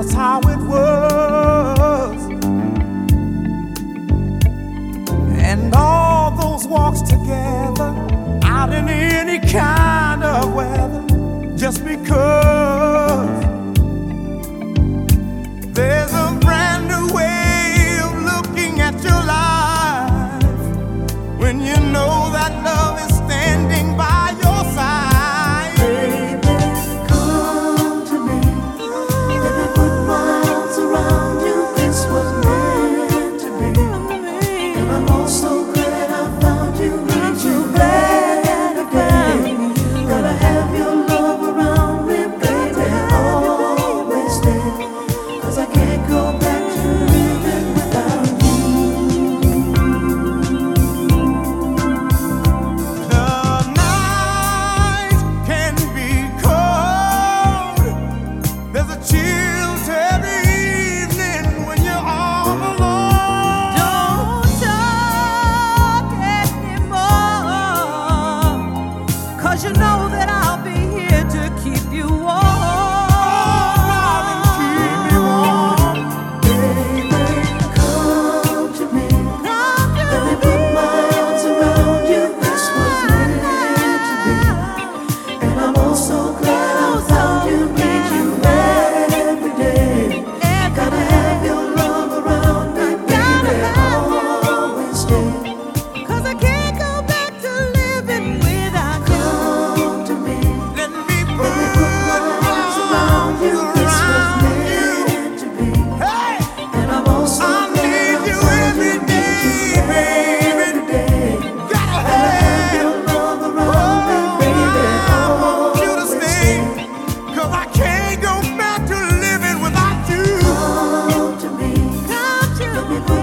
That's how happy.